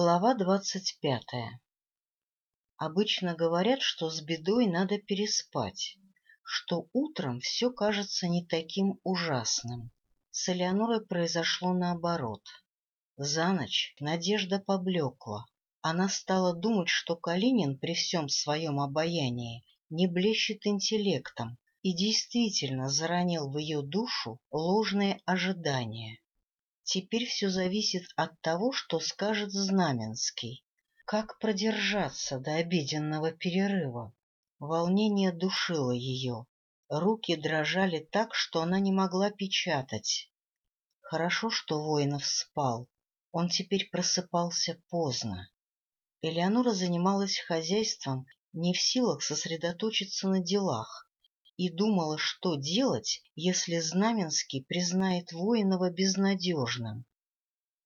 Глава двадцать пятая Обычно говорят, что с бедой надо переспать, что утром все кажется не таким ужасным. С Элеонорой произошло наоборот. За ночь надежда поблекла. Она стала думать, что Калинин при всем своем обаянии не блещет интеллектом и действительно заронил в ее душу ложные ожидания. Теперь все зависит от того, что скажет Знаменский. Как продержаться до обеденного перерыва? Волнение душило ее. Руки дрожали так, что она не могла печатать. Хорошо, что Воинов спал. Он теперь просыпался поздно. Элеонора занималась хозяйством, не в силах сосредоточиться на делах и думала, что делать, если Знаменский признает Воинова безнадежным.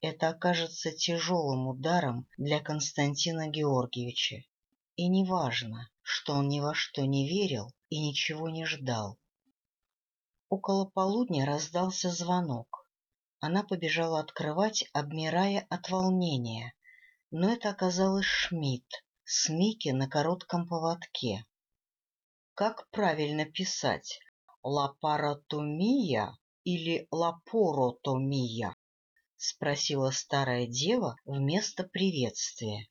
Это окажется тяжелым ударом для Константина Георгиевича. И неважно, что он ни во что не верил и ничего не ждал. Около полудня раздался звонок. Она побежала открывать, обмирая от волнения. Но это оказалось Шмидт с Микки на коротком поводке. Как правильно писать? Лапаротомия или лапоротомия? Спросила старая дева вместо приветствия.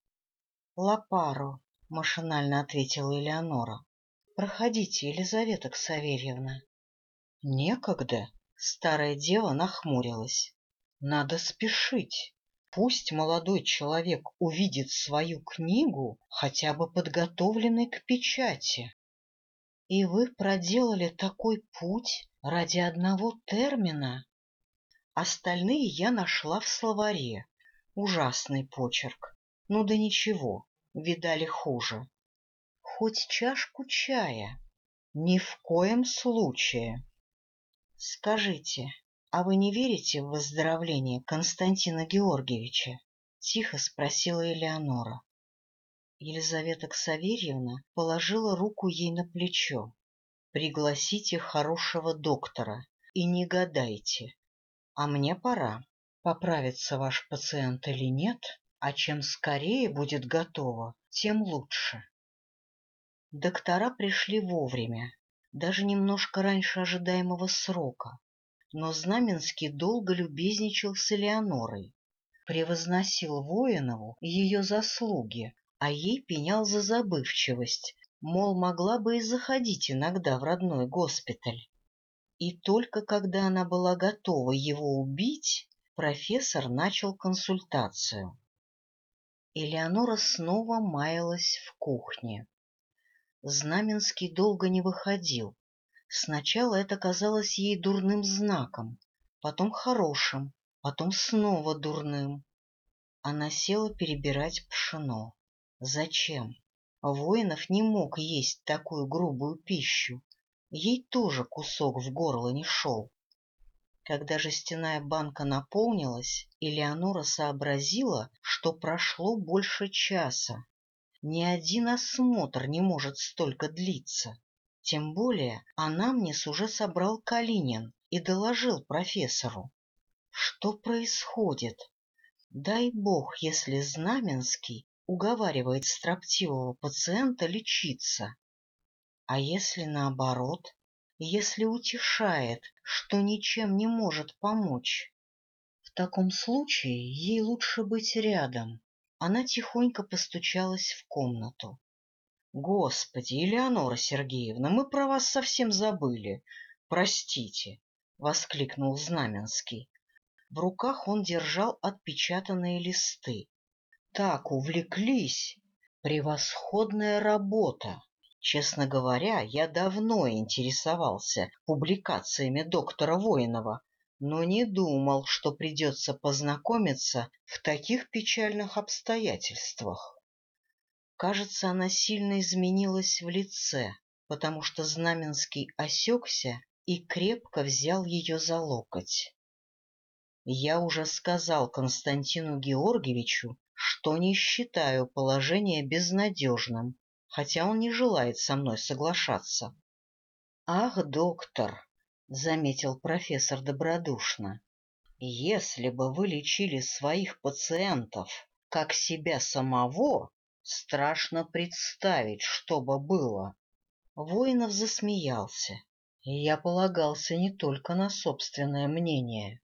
Лапаро, машинально ответила Элеонора. Проходите, Елизавета Ксаверьевна. Некогда. Старая дева нахмурилась. Надо спешить. Пусть молодой человек увидит свою книгу, хотя бы подготовленной к печати. И вы проделали такой путь ради одного термина? Остальные я нашла в словаре. Ужасный почерк. Ну да ничего, видали хуже. Хоть чашку чая. Ни в коем случае. Скажите, а вы не верите в выздоровление Константина Георгиевича? Тихо спросила Элеонора. Елизавета Ксаверьевна положила руку ей на плечо. «Пригласите хорошего доктора и не гадайте. А мне пора. Поправится ваш пациент или нет, а чем скорее будет готово, тем лучше». Доктора пришли вовремя, даже немножко раньше ожидаемого срока, но Знаменский долго любезничал с Элеонорой, превозносил Воинову ее заслуги, а ей пенял за забывчивость, мол, могла бы и заходить иногда в родной госпиталь. И только когда она была готова его убить, профессор начал консультацию. Элеонора снова маялась в кухне. Знаменский долго не выходил. Сначала это казалось ей дурным знаком, потом хорошим, потом снова дурным. Она села перебирать пшено. Зачем? Воинов не мог есть такую грубую пищу. Ей тоже кусок в горло не шел. Когда жестяная банка наполнилась, Элеонора сообразила, что прошло больше часа. Ни один осмотр не может столько длиться. Тем более анамнез уже собрал Калинин и доложил профессору. Что происходит? Дай бог, если Знаменский уговаривает строптивого пациента лечиться. А если наоборот, если утешает, что ничем не может помочь? В таком случае ей лучше быть рядом. Она тихонько постучалась в комнату. — Господи, Элеонора Сергеевна, мы про вас совсем забыли. Простите, — воскликнул Знаменский. В руках он держал отпечатанные листы так увлеклись. Превосходная работа. Честно говоря, я давно интересовался публикациями доктора Воинова, но не думал, что придется познакомиться в таких печальных обстоятельствах. Кажется, она сильно изменилась в лице, потому что Знаменский осекся и крепко взял ее за локоть. Я уже сказал Константину Георгиевичу, что не считаю положение безнадежным, хотя он не желает со мной соглашаться. — Ах, доктор, — заметил профессор добродушно, — если бы вы лечили своих пациентов как себя самого, страшно представить, что бы было. Воинов засмеялся, и я полагался не только на собственное мнение.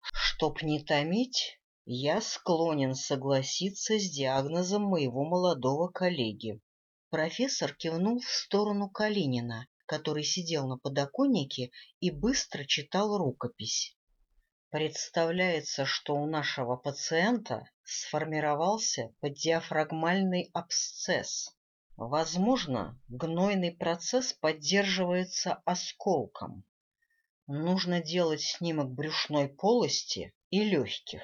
Чтоб не томить, я склонен согласиться с диагнозом моего молодого коллеги. Профессор кивнул в сторону Калинина, который сидел на подоконнике и быстро читал рукопись. Представляется, что у нашего пациента сформировался подиафрагмальный абсцесс. Возможно, гнойный процесс поддерживается осколком. Нужно делать снимок брюшной полости и легких.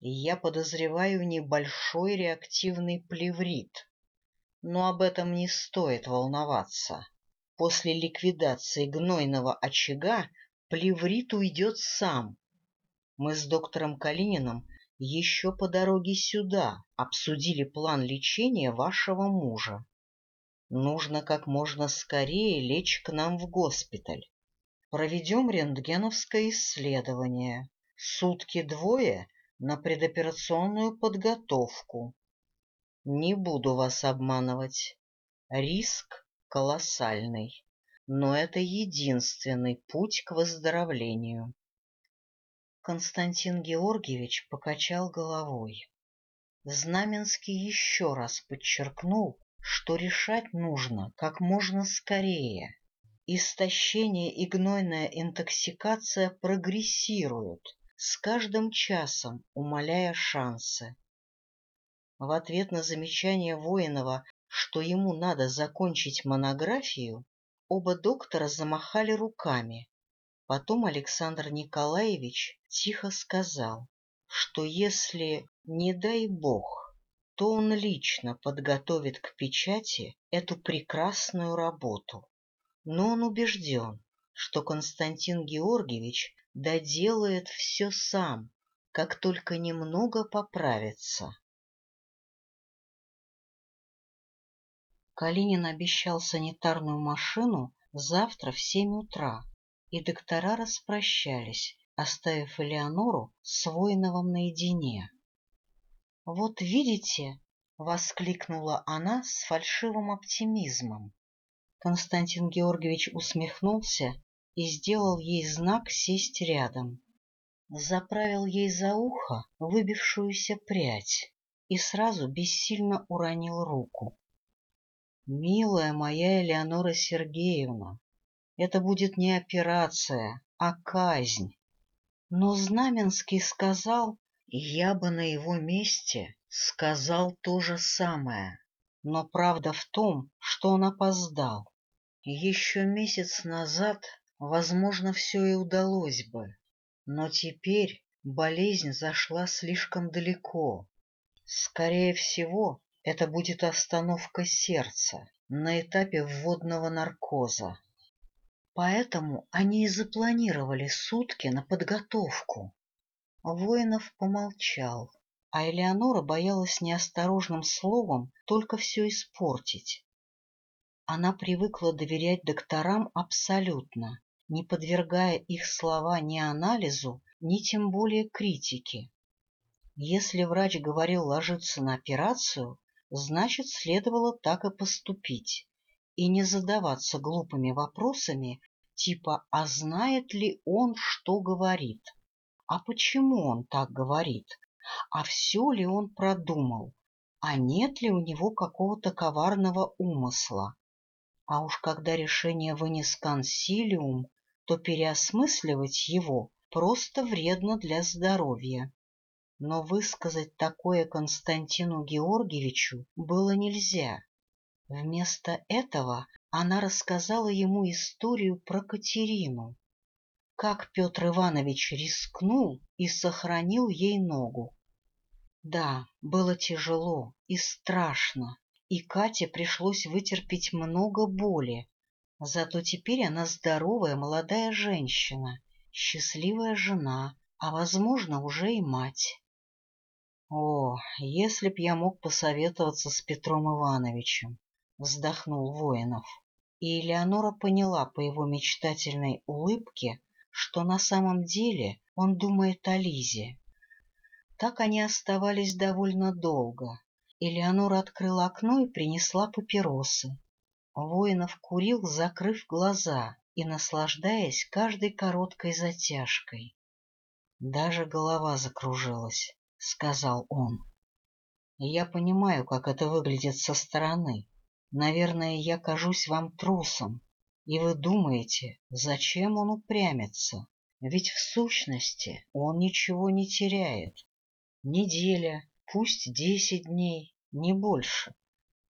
Я подозреваю небольшой реактивный плеврит. Но об этом не стоит волноваться. После ликвидации гнойного очага плеврит уйдет сам. Мы с доктором Калининым еще по дороге сюда обсудили план лечения вашего мужа. Нужно как можно скорее лечь к нам в госпиталь. Проведем рентгеновское исследование. Сутки-двое на предоперационную подготовку. Не буду вас обманывать. Риск колоссальный, но это единственный путь к выздоровлению. Константин Георгиевич покачал головой. Знаменский еще раз подчеркнул, что решать нужно как можно скорее. Истощение и гнойная интоксикация прогрессируют, с каждым часом умаляя шансы. В ответ на замечание Воинова, что ему надо закончить монографию, оба доктора замахали руками. Потом Александр Николаевич тихо сказал, что если, не дай бог, то он лично подготовит к печати эту прекрасную работу. Но он убежден, что Константин Георгиевич доделает все сам, как только немного поправится. Калинин обещал санитарную машину завтра в семь утра, и доктора распрощались, оставив Элеонору с Воиновым наедине. «Вот видите!» — воскликнула она с фальшивым оптимизмом. Константин Георгиевич усмехнулся и сделал ей знак сесть рядом. Заправил ей за ухо выбившуюся прядь и сразу бессильно уронил руку. «Милая моя Элеонора Сергеевна, это будет не операция, а казнь. Но Знаменский сказал, я бы на его месте сказал то же самое, но правда в том, что он опоздал. Еще месяц назад, возможно, все и удалось бы, но теперь болезнь зашла слишком далеко. Скорее всего, это будет остановка сердца на этапе вводного наркоза. Поэтому они и запланировали сутки на подготовку. Воинов помолчал, а Элеонора боялась неосторожным словом только все испортить. Она привыкла доверять докторам абсолютно, не подвергая их слова ни анализу, ни тем более критике. Если врач говорил ложиться на операцию, значит, следовало так и поступить, и не задаваться глупыми вопросами типа «а знает ли он, что говорит?» А почему он так говорит? А все ли он продумал? А нет ли у него какого-то коварного умысла? А уж когда решение вынес консилиум, то переосмысливать его просто вредно для здоровья. Но высказать такое Константину Георгиевичу было нельзя. Вместо этого она рассказала ему историю про Катерину, как Петр Иванович рискнул и сохранил ей ногу. Да, было тяжело и страшно, и Кате пришлось вытерпеть много боли. Зато теперь она здоровая молодая женщина, счастливая жена, а, возможно, уже и мать. О, если б я мог посоветоваться с Петром Ивановичем, вздохнул Воинов. И Элеонора поняла по его мечтательной улыбке, что на самом деле он думает о Лизе. Так они оставались довольно долго. Элеонора открыла окно и принесла папиросы. Воинов курил, закрыв глаза и наслаждаясь каждой короткой затяжкой. Даже голова закружилась, — сказал он. Я понимаю, как это выглядит со стороны. Наверное, я кажусь вам трусом, и вы думаете, зачем он упрямится? Ведь в сущности он ничего не теряет. Неделя, пусть десять дней, не больше.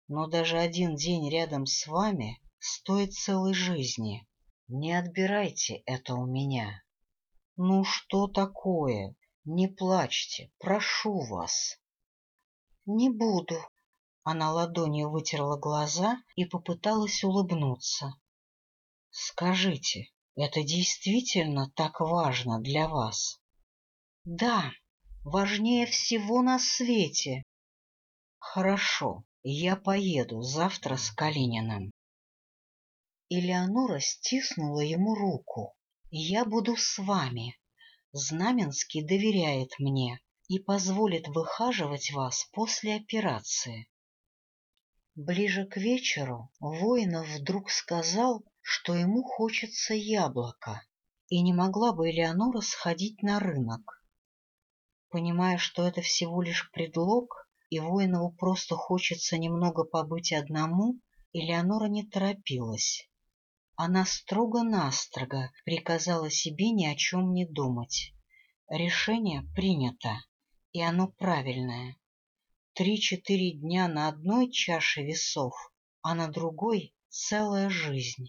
Но даже один день рядом с вами стоит целой жизни. Не отбирайте это у меня. Ну что такое? Не плачьте, прошу вас. Не буду. Она ладонью вытерла глаза и попыталась улыбнуться. Скажите, это действительно так важно для вас? Да, важнее всего на свете. Хорошо, я поеду завтра с Калининым. Элеонора стиснула ему руку. Я буду с вами. Знаменский доверяет мне и позволит выхаживать вас после операции. Ближе к вечеру Воинов вдруг сказал, что ему хочется яблока, и не могла бы Элеонора сходить на рынок. Понимая, что это всего лишь предлог, и Воинову просто хочется немного побыть одному, Элеонора не торопилась. Она строго-настрого приказала себе ни о чем не думать. Решение принято и оно правильное. Три-четыре дня на одной чаше весов, а на другой — целая жизнь.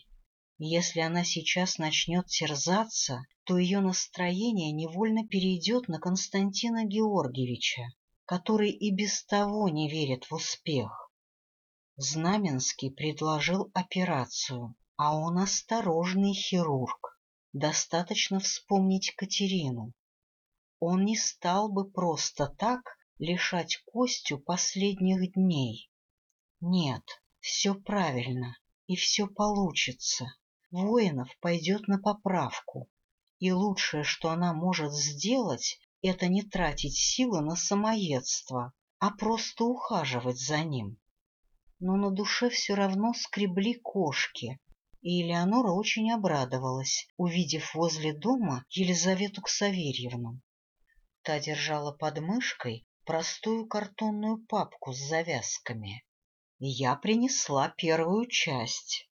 Если она сейчас начнет терзаться, то ее настроение невольно перейдет на Константина Георгиевича, который и без того не верит в успех. Знаменский предложил операцию, а он осторожный хирург. Достаточно вспомнить Катерину. Он не стал бы просто так лишать Костю последних дней. Нет, все правильно, и все получится. Воинов пойдет на поправку, и лучшее, что она может сделать, это не тратить силы на самоедство, а просто ухаживать за ним. Но на душе все равно скребли кошки, и Элеонора очень обрадовалась, увидев возле дома Елизавету Ксаверьевну. Та держала под мышкой простую картонную папку с завязками. Я принесла первую часть.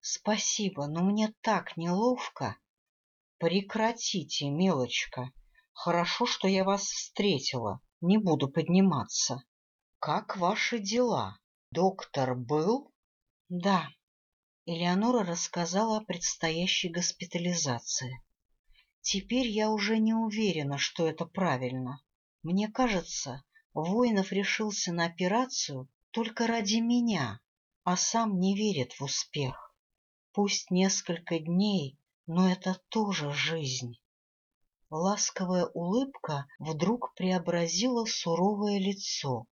Спасибо, но мне так неловко. Прекратите, мелочка. Хорошо, что я вас встретила. Не буду подниматься. Как ваши дела? Доктор был? Да. Элеонора рассказала о предстоящей госпитализации. Теперь я уже не уверена, что это правильно. Мне кажется, Воинов решился на операцию только ради меня, а сам не верит в успех. Пусть несколько дней, но это тоже жизнь. Ласковая улыбка вдруг преобразила суровое лицо.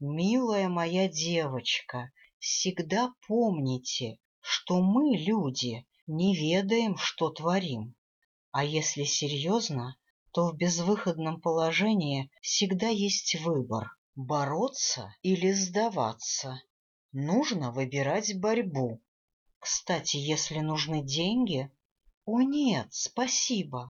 «Милая моя девочка, всегда помните, что мы, люди, не ведаем, что творим. А если серьезно, то в безвыходном положении всегда есть выбор — бороться или сдаваться. Нужно выбирать борьбу. Кстати, если нужны деньги... О нет, спасибо.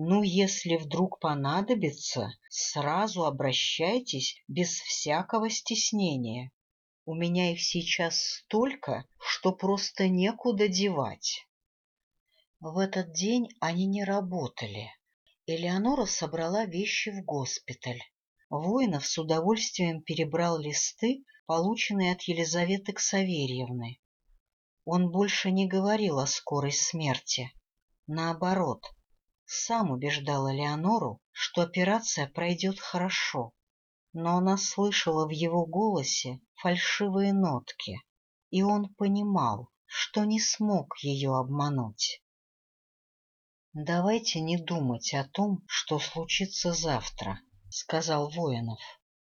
Ну, если вдруг понадобится, сразу обращайтесь без всякого стеснения. У меня их сейчас столько, что просто некуда девать. В этот день они не работали. Элеонора собрала вещи в госпиталь. Воинов с удовольствием перебрал листы, полученные от Елизаветы Ксаверьевны. Он больше не говорил о скорой смерти. Наоборот, сам убеждал Элеонору, что операция пройдет хорошо. Но она слышала в его голосе фальшивые нотки, и он понимал, что не смог ее обмануть. «Давайте не думать о том, что случится завтра», — сказал Воинов.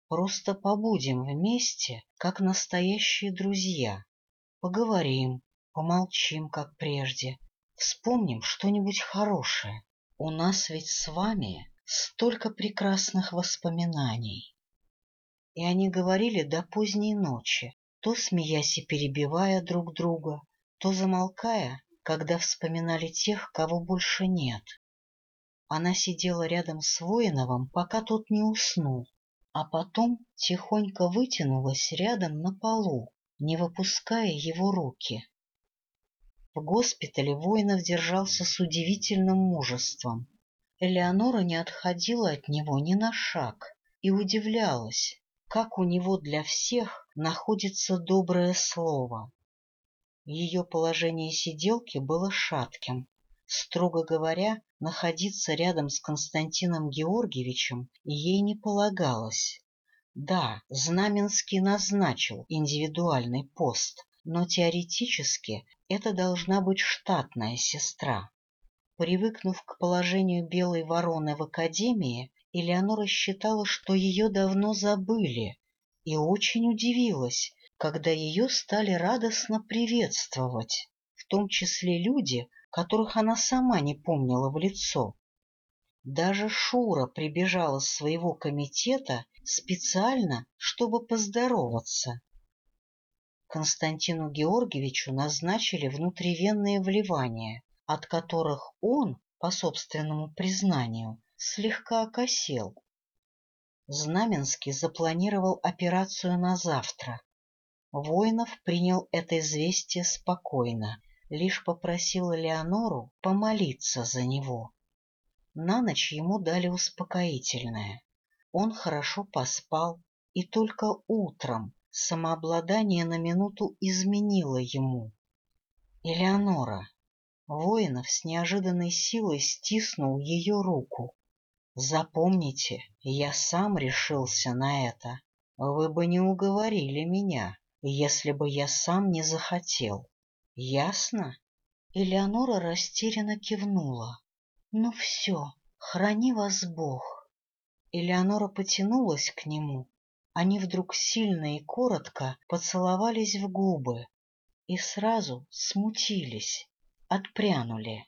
«Просто побудем вместе, как настоящие друзья. Поговорим, помолчим, как прежде, вспомним что-нибудь хорошее. У нас ведь с вами столько прекрасных воспоминаний. И они говорили до поздней ночи, то смеясь и перебивая друг друга, то замолкая, когда вспоминали тех, кого больше нет. Она сидела рядом с Воиновым, пока тот не уснул, а потом тихонько вытянулась рядом на полу, не выпуская его руки. В госпитале Воинов держался с удивительным мужеством. Элеонора не отходила от него ни на шаг и удивлялась, как у него для всех находится доброе слово. Ее положение сиделки было шатким. Строго говоря, находиться рядом с Константином Георгиевичем ей не полагалось. Да, Знаменский назначил индивидуальный пост, но теоретически это должна быть штатная сестра. Привыкнув к положению белой вороны в академии, Элеонора считала, что ее давно забыли, и очень удивилась, когда ее стали радостно приветствовать, в том числе люди, которых она сама не помнила в лицо. Даже Шура прибежала с своего комитета специально, чтобы поздороваться. Константину Георгиевичу назначили внутривенные вливания, от которых он, по собственному признанию, слегка окосел. Знаменский запланировал операцию на завтра. Воинов принял это известие спокойно, лишь попросил Леонору помолиться за него. На ночь ему дали успокоительное. Он хорошо поспал, и только утром самообладание на минуту изменило ему. Элеонора. Воинов с неожиданной силой стиснул ее руку. Запомните, я сам решился на это. Вы бы не уговорили меня, если бы я сам не захотел. Ясно? Элеонора растерянно кивнула. Ну все, храни вас Бог. Элеонора потянулась к нему. Они вдруг сильно и коротко поцеловались в губы и сразу смутились, отпрянули.